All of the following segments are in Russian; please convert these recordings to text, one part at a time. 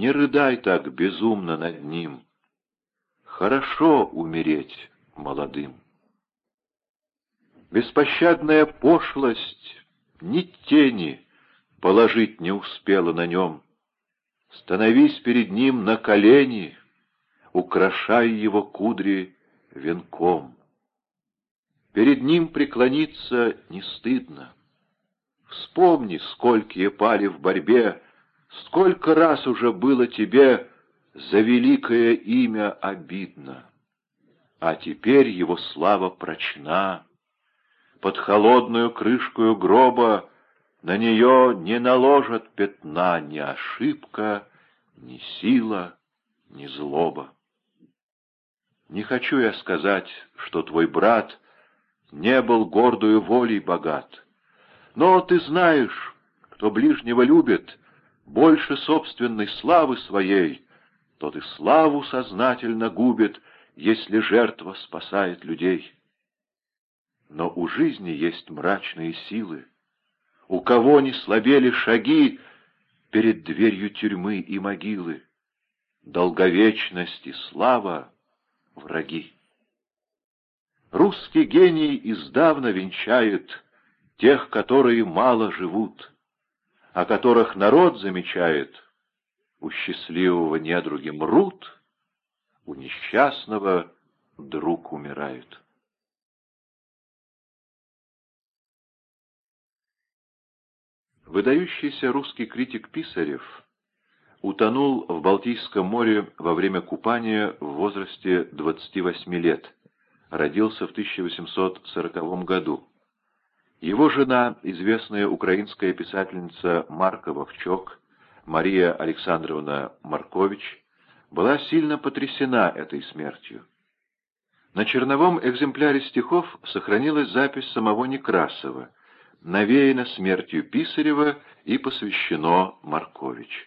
Не рыдай так безумно над ним. Хорошо умереть молодым. Беспощадная пошлость, ни тени положить не успела на нем. Становись перед ним на колени, украшай его кудри венком. Перед ним преклониться не стыдно. Вспомни, сколькие пали в борьбе, Сколько раз уже было тебе За великое имя обидно. А теперь его слава прочна. Под холодную крышкою гроба На нее не наложат пятна Ни ошибка, ни сила, ни злоба. Не хочу я сказать, что твой брат Не был гордую волей богат, но ты знаешь, кто ближнего любит, больше собственной славы своей, тот и славу сознательно губит, если жертва спасает людей. Но у жизни есть мрачные силы. У кого не слабели шаги перед дверью тюрьмы и могилы, долговечность и слава — враги. Русский гений издавна венчает тех, которые мало живут, о которых народ замечает, у счастливого недруги мрут, у несчастного друг умирает. Выдающийся русский критик Писарев утонул в Балтийском море во время купания в возрасте 28 лет, родился в 1840 году. Его жена, известная украинская писательница Марка Вовчок, Мария Александровна Маркович, была сильно потрясена этой смертью. На черновом экземпляре стихов сохранилась запись самого Некрасова, навеяна смертью Писарева и посвящено Маркович.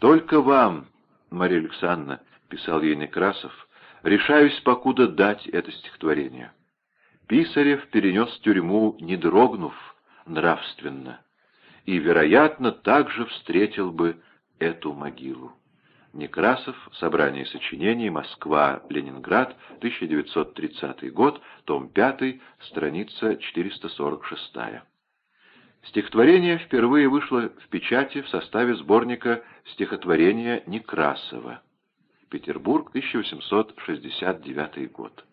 «Только вам, Мария Александровна, — писал ей Некрасов, — решаюсь покуда дать это стихотворение». Писарев перенес тюрьму, не дрогнув нравственно, и, вероятно, также встретил бы эту могилу. Некрасов, Собрание сочинений, Москва, Ленинград, 1930 год, том 5, страница 446. Стихотворение впервые вышло в печати в составе сборника стихотворения Некрасова. Петербург, 1869 год.